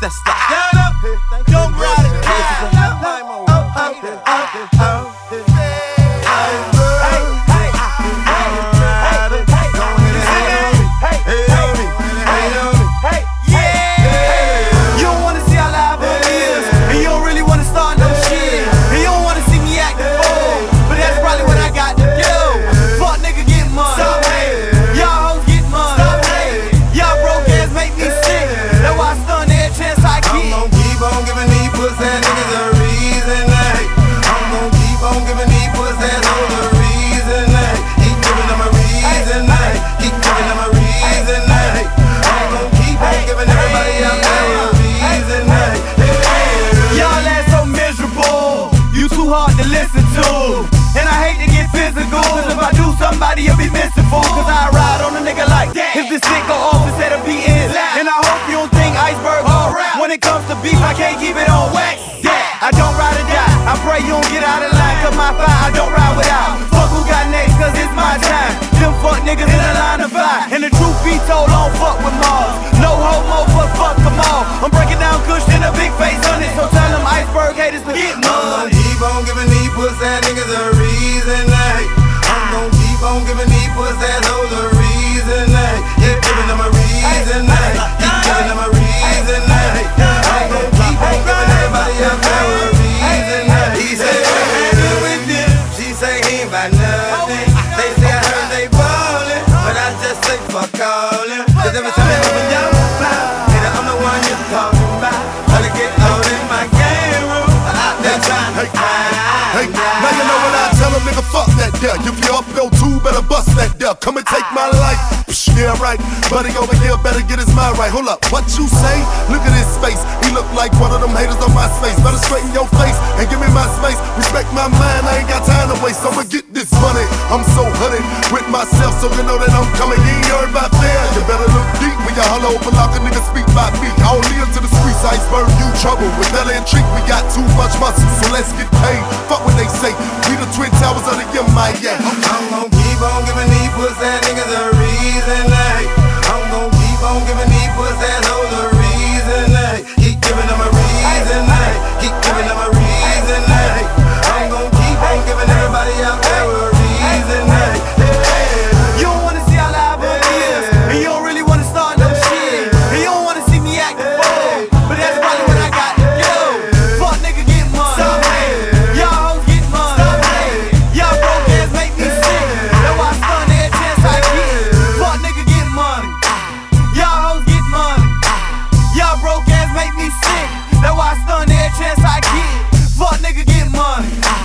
That's the Young You shit instead of beating, and I hope you don't think iceberg all rap. When it comes to beef, I can't keep it on wax. Yeah, I don't ride or die. I pray you don't get out of line, cause my fire I don't ride without. Fuck who got next, cause it's my time. Them fuck niggas in the say he ain't about nothing. They say I heard they ballin', but I just say fuck all them. Cause every time they open your mouth, nigga, I'm the one you talking about. Gotta get out in my game room, out there trying to Hey, now you know when I tell a nigga fuck that there. If you up your two, better bust that there. Come and take my life. Yeah, right. Buddy over here better get his mind right. Hold up, what you say? Look at his face. He look like one of them haters on my space. Better straighten your face and give me my space. Respect my mind, I ain't got time to waste. I'ma get this money. I'm so honey with myself, so you know that I'm coming. You ain't heard about there. You better look deep when you hollow open like a nigga speak by me. I only into the streets, iceberg, you trouble. With Bella and Treat, we got too much muscle, so let's get paid. Fuck what they say. We the twin make me sick. That's why I stun every chance I get. Fuck nigga, get money.